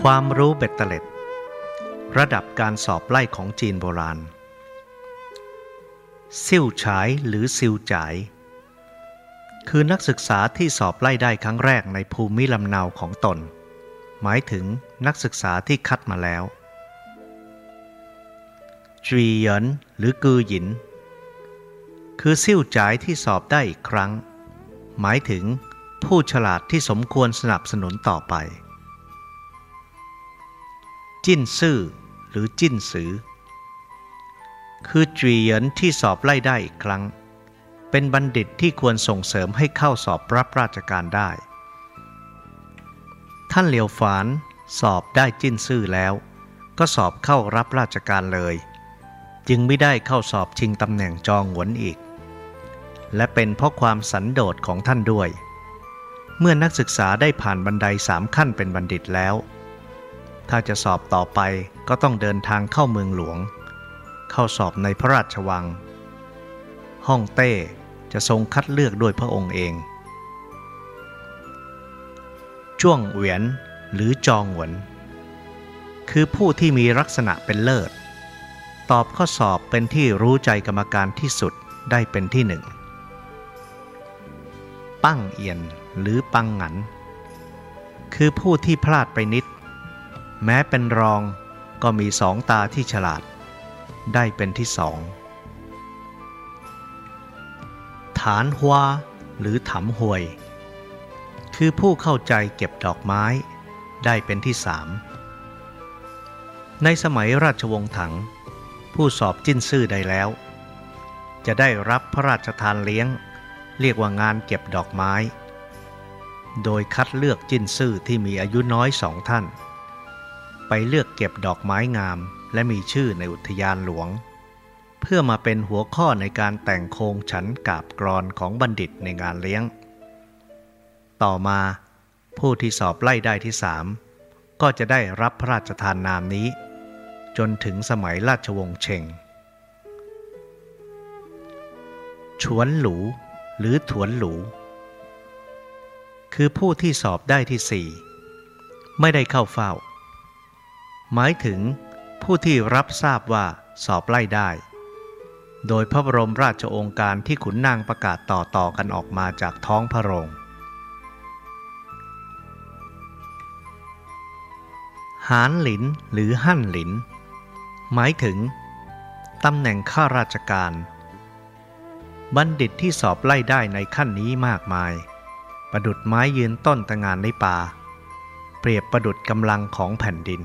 ความรู้เบ็ดเตล็ด ระดับการสอบไล่ของจีนโบราณซิ่วฉายหรือซิ่วจ่าย คือนักศึกษาที่สอบไล่ได้ครั้งแรกในภูมิลำเนาของตน หมายถึงนักศึกษาที่คัดมาแล้วจีเหยินหรือกือหยิน คือซิ่วจ่ายที่สอบได้อีกครั้ง หมายถึง ผู้ฉลาดที่สมควรสนับสนุนต่อไป จิ้นซื่อหรือจิ้นสือ คือจีเหยินที่สอบไล่ได้อีกครั้ง เป็นบัณฑิตที่ควรส่งเสริมให้เข้าสอบรับราชการได้ ท่านเหลียวฝานสอบได้จิ้นซื่อแล้ว ก็สอบเข้ารับราชการเลย จึงไม่ได้เข้าสอบชิงตำแหน่งจองหวนอีกและเป็นเพราะความสันโดษของท่านด้วย เมื่อนักศึกษาได้ผ่านบันไดสามขั้นเป็นบัณฑิตแล้ว ถ้าจะสอบต่อไปก็ต้องเดินทางเข้าเมืองหลวง เข้าสอบในพระราชวัง ห้องเต้จะทรงคัดเลือกด้วยพระองค์เองจ้วงเหวียนหรือจองหวน คือผู้ที่มีลักษณะเป็นเลิศ ตอบข้อสอบเป็นที่รู้ใจกรรมการที่สุดได้เป็นที่หนึ่ง ปั้งเอียน หรือปังหัน คือผู้ที่พลาดไปนิด แม้เป็นรองก็มีสองตาที่ฉลาด ได้เป็นที่สอง ฐานหัวหรือถำหวย คือผู้เข้าใจเก็บดอกไม้ได้เป็นที่สาม ในสมัยราชวงศ์ถัง ผู้สอบจิ้นซื่อได้แล้ว จะได้รับพระราชทานเลี้ยง เรียกว่างานเก็บดอกไม้ โดยคัดเลือกจิ้นซื่อที่มีอายุน้อยสองท่าน ไปเลือกเก็บดอกไม้งามและมีชื่อในอุทยานหลวง เพื่อมาเป็นหัวข้อในการแต่งโครงฉันกาบกรอนของบัณฑิตในงานเลี้ยง ต่อมาผู้ที่สอบไล่ได้ที่สามก็จะได้รับพระราชทานนามนี้ จนถึงสมัยราชวงศ์เชงฉวนหลูหรือถวนหลู คือผู้ที่สอบได้ที่สี่ไม่ได้เข้าเฝ้า หมายถึงผู้ที่รับทราบว่าสอบไล่ได้ โดยพระบรมราชโองการที่ขุนนางประกาศต่อๆกันออกมาจากท้องพระโรง หานหลินหรือหั่นหลิน หมายถึงตำแหน่งข้าราชการ บัณฑิตที่สอบไล่ได้ในขั้นนี้มากมาย ประดุดไม้ยืนต้นตะงานในป่า เปรียบประดุดกำลังของแผ่นดิน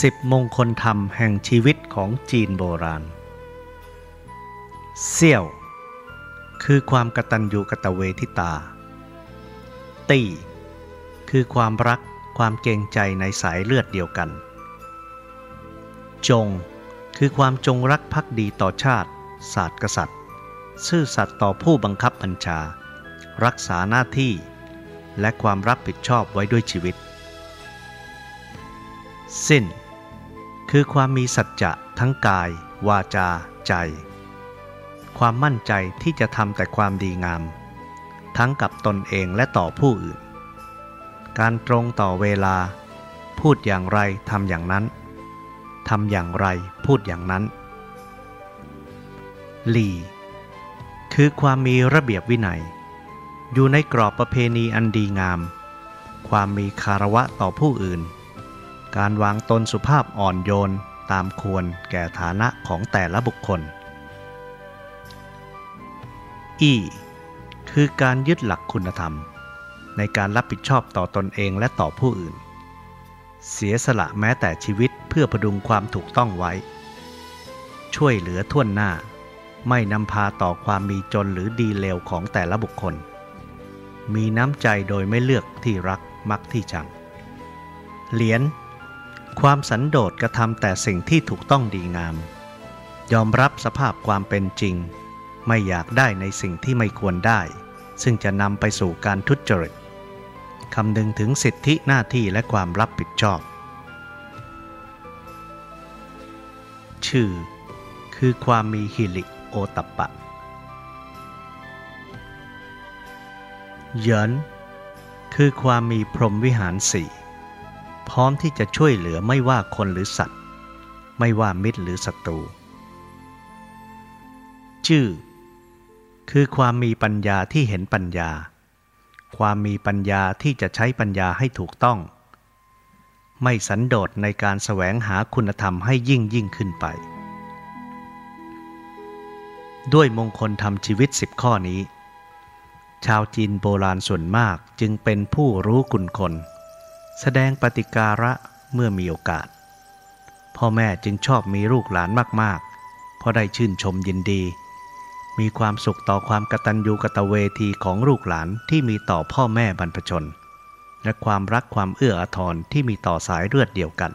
สิบมงคลธรรมแห่งชีวิตของจีนโบราณเสี่ยว คือความกตัญญูกตเวทิตา ตี้ คือความรักความเกรงใจในสายเลือดเดียวกัน จง คือความจงรักภักดีต่อชาติ ศาสตร์กษัตริย์ ซื่อสัตย์ต่อผู้บังคับบัญชา รักษาหน้าที่ และความรับผิดชอบไว้ด้วยชีวิต สิ้น คือความมีสัจจะทั้งกาย วาจา ใจ ความมั่นใจที่จะทำแต่ความดีงาม ทั้งกับตนเองและต่อผู้อื่น การตรงต่อเวลา พูดอย่างไรทำอย่างนั้นทำอย่างไรพูดอย่างนั้น หลี คือความมีระเบียบวินัย อยู่ในกรอบประเพณีอันดีงาม ความมีคารวะต่อผู้อื่น การวางตนสุภาพอ่อนโยนตามควรแก่ฐานะของแต่ละบุคคลอีคือการยึดหลักคุณธรรม ในการรับผิดชอบต่อตอนเองและต่อผู้อื่น เสียสละแม้แต่ชีวิตเพื่อพดุงความถูกต้องไว้ ช่วยเหลือท่วนหน้า ไม่นำพาต่อความมีจนหรือดีเลวของแต่ละบุคคล มีน้ำใจโดยไม่เลือกที่รักมักที่ชัง เหรียญความสันโดษกระทำแต่สิ่งที่ถูกต้องดีงาม ยอมรับสภาพความเป็นจริง ไม่อยากได้ในสิ่งที่ไม่ควรได้ ซึ่งจะนำไปสู่การทุจริตคำนึงถึงสิทธิหน้าที่และความรับผิดชอบ ชื่อ คือความมีฮิลิ โอตปะเหยินคือความมีพรหมวิหารสี่พร้อมที่จะช่วยเหลือไม่ว่าคนหรือสัตว์ ไม่ว่ามิตรหรือศัตรูชื่อคือความมีปัญญาที่เห็นปัญญา ความมีปัญญาที่จะใช้ปัญญาให้ถูกต้อง ไม่สันโดษในการแสวงหาคุณธรรมให้ยิ่งยิ่งขึ้นไป ด้วยมงคลทำชีวิตสิบข้อนี้ ชาวจีนโบราณส่วนมากจึงเป็นผู้รู้กุณคน แสดงปฏิการะเมื่อมีโอกาส พ่อแม่จึงชอบมีลูกหลานมากๆ เพราะได้ชื่นชมยินดี มีความสุขต่อความกตัญญูกตเวทีของลูกหลานที่มีต่อพ่อแม่บรรพชน และความรักความเอื้ออาทรที่มีต่อสายเลือดเดียวกัน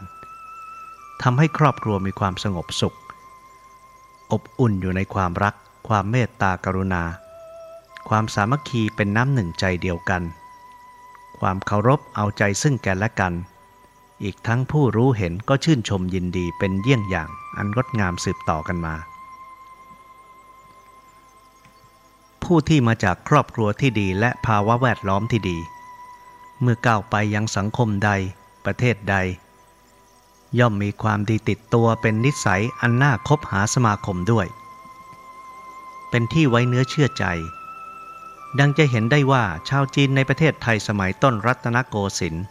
ทำให้ครอบครัวมีความสงบสุข อบอุ่นอยู่ในความรัก ความเมตตากรุณา ความสามัคคีเป็นน้ำหนึ่งใจเดียวกัน ความเคารพเอาใจซึ่งแกและกัน อีกทั้งผู้รู้เห็นก็ชื่นชมยินดีเป็นเยี่ยงอย่างอันงดงามสืบต่อกันมา ผู้ที่มาจากครอบครัวที่ดีและภาวะแวดล้อมที่ดี เมื่อก้าวไปยังสังคมใด ประเทศใด ย่อมมีความดีติดตัวเป็นนิสัยอันน่าคบหาสมาคมด้วย เป็นที่ไว้เนื้อเชื่อใจ ดังจะเห็นได้ว่าชาวจีนในประเทศไทยสมัยต้นรัตนโกสินทร์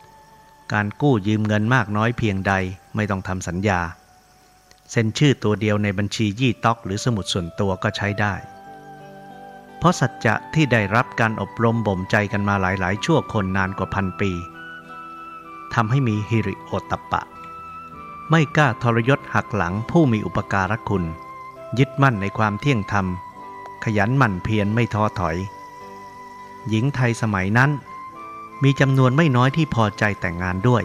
การกู้ยืมเงินมากน้อยเพียงใดไม่ต้องทำสัญญา เซ็นชื่อตัวเดียวในบัญชียี่ต๊อกหรือสมุดส่วนตัวก็ใช้ได้ เพราะสัจจะที่ได้รับการอบรมบ่มใจกันมาหลายๆ ชั่วคนนานกว่าพันปีทำให้มีฮิริโอตตปปะ ไม่กล้าทรยศหักหลังผู้มีอุปการะคุณ ยึดมั่นในความเที่ยงธรรม ขยันหมั่นเพียรไม่ท้อถอย หญิงไทยสมัยนั้น มีจำนวนไม่น้อยที่พอใจแต่งงานด้วย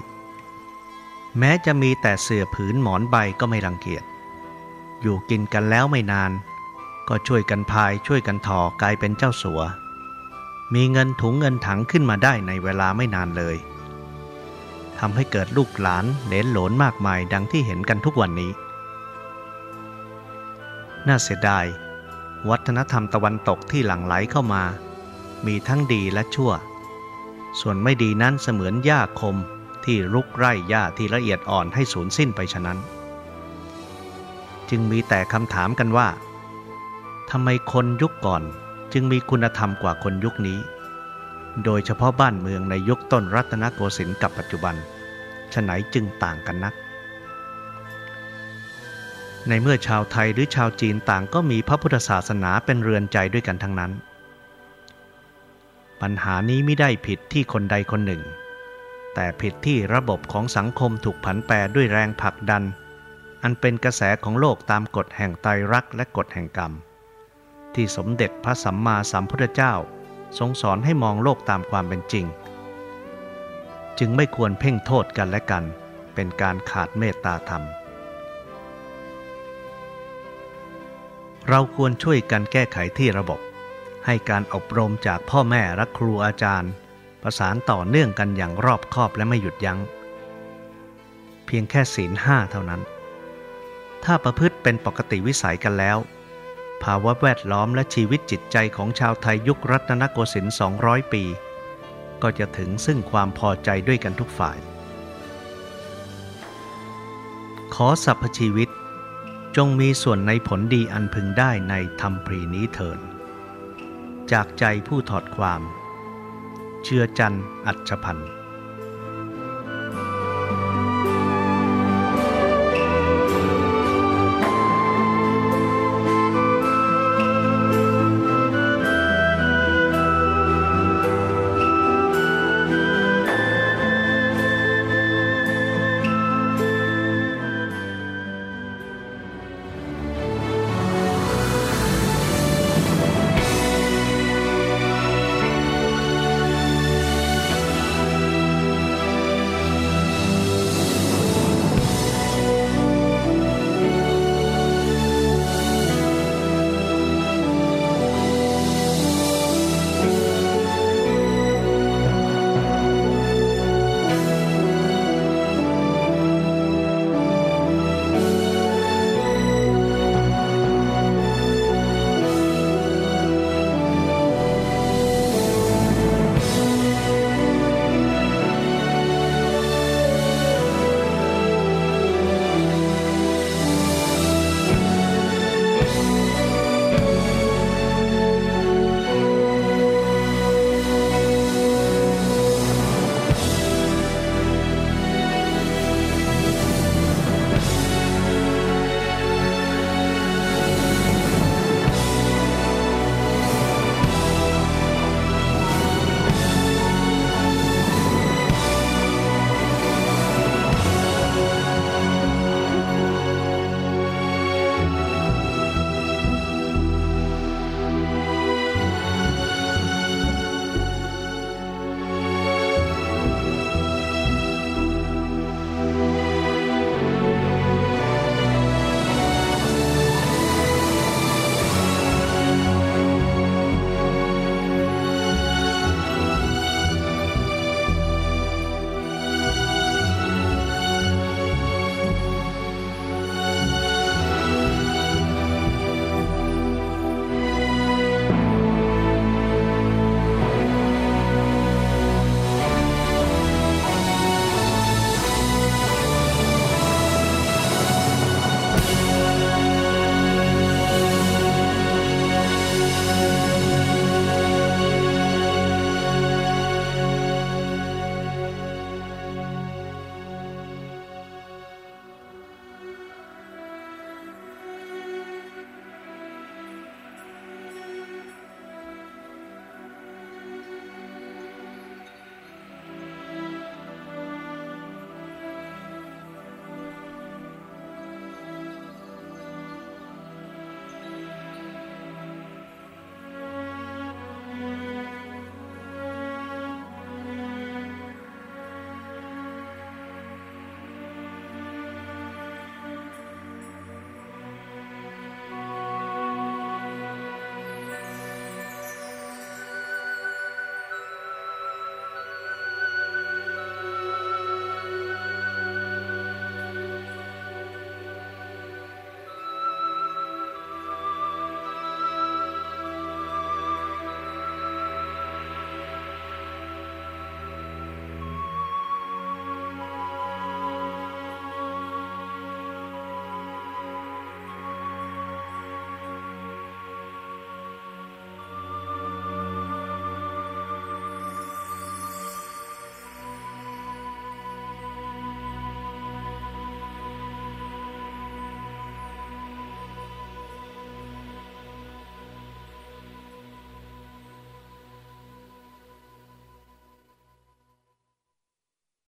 แม้จะมีแต่เสื่อผืนหมอนใบก็ไม่รังเกียจ อยู่กินกันแล้วไม่นาน ก็ช่วยกันพายช่วยกันทอกลายเป็นเจ้าสัว มีเงินถุงเงินถังขึ้นมาได้ในเวลาไม่นานเลย ทำให้เกิดลูกหลานเหลนหลนมากมายดังที่เห็นกันทุกวันนี้ น่าเสียดาย วัฒนธรรมตะวันตกที่หลั่งไหลเข้ามา มีทั้งดีและชั่ว ส่วนไม่ดีนั้นเสมือนหญ้าคมที่รุกไร่หญ้าที่ละเอียดอ่อนให้สูญสิ้นไปฉะนั้น จึงมีแต่คำถามกันว่าทำไมคนยุคก่อนจึงมีคุณธรรมกว่าคนยุคนี้ โดยเฉพาะบ้านเมืองในยุคต้นรัตนโกสินทร์กับปัจจุบันฉไหนจึงต่างกันนัก ในเมื่อชาวไทยหรือชาวจีนต่างก็มีพระพุทธศาสนาเป็นเรือนใจด้วยกันทั้งนั้น ปัญหานี้ไม่ได้ผิดที่คนใดคนหนึ่ง แต่ผิดที่ระบบของสังคมถูกผันแปรด้วยแรงผลักดัน อันเป็นกระแสของโลกตามกฎแห่งไตรรักษ์และกฎแห่งกรรม ที่สมเด็จพระสัมมาสัมพุทธเจ้า ทรงสอนให้มองโลกตามความเป็นจริง จึงไม่ควรเพ่งโทษกันและกัน เป็นการขาดเมตตาธรรม เราควรช่วยกันแก้ไขที่ระบบ ให้การอบรมจากพ่อแม่และครูอาจารย์ ประสานต่อเนื่องกันอย่างรอบคอบและไม่หยุดยัง้ง เพียงแค่ศีลห้าเท่านั้น ถ้าประพฤติเป็นปกติวิสัยกันแล้ว ภาวะแวดล้อมและชีวิตจิตใจของชาวไทยยุครัตนโกสินทร์200 ปี ก็จะถึงซึ่งความพอใจด้วยกันทุกฝ่าย ขอสรรพชีวิตจงมีส่วนในผลดีอันพึงได้ในธรรมพรีนี้เถิดจากใจผู้ถอดความ เชื่อจันอัจฉพันธ์